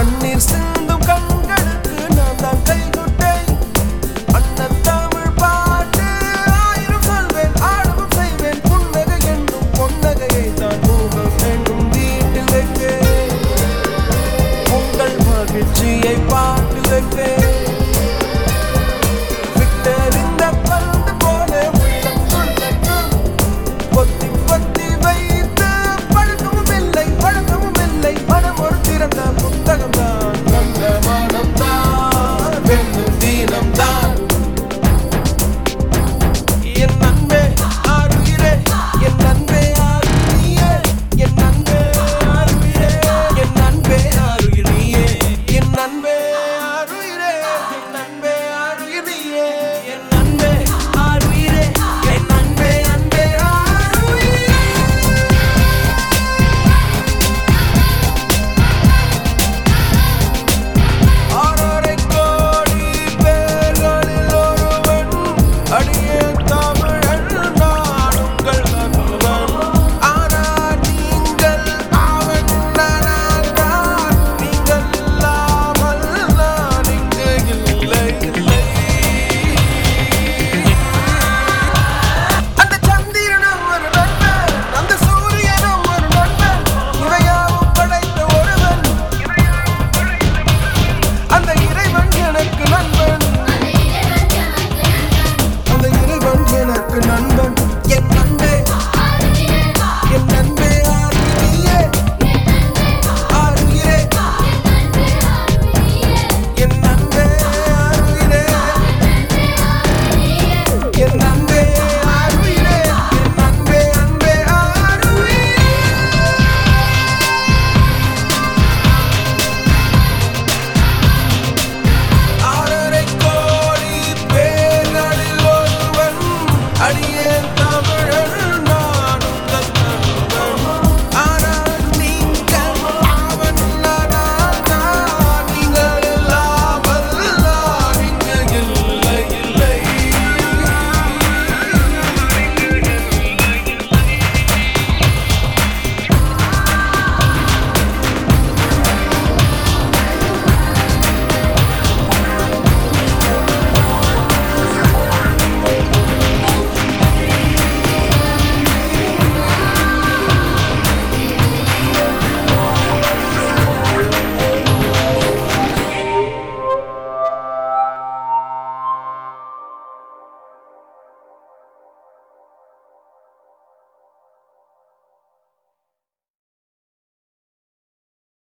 கண்ணீர் செல்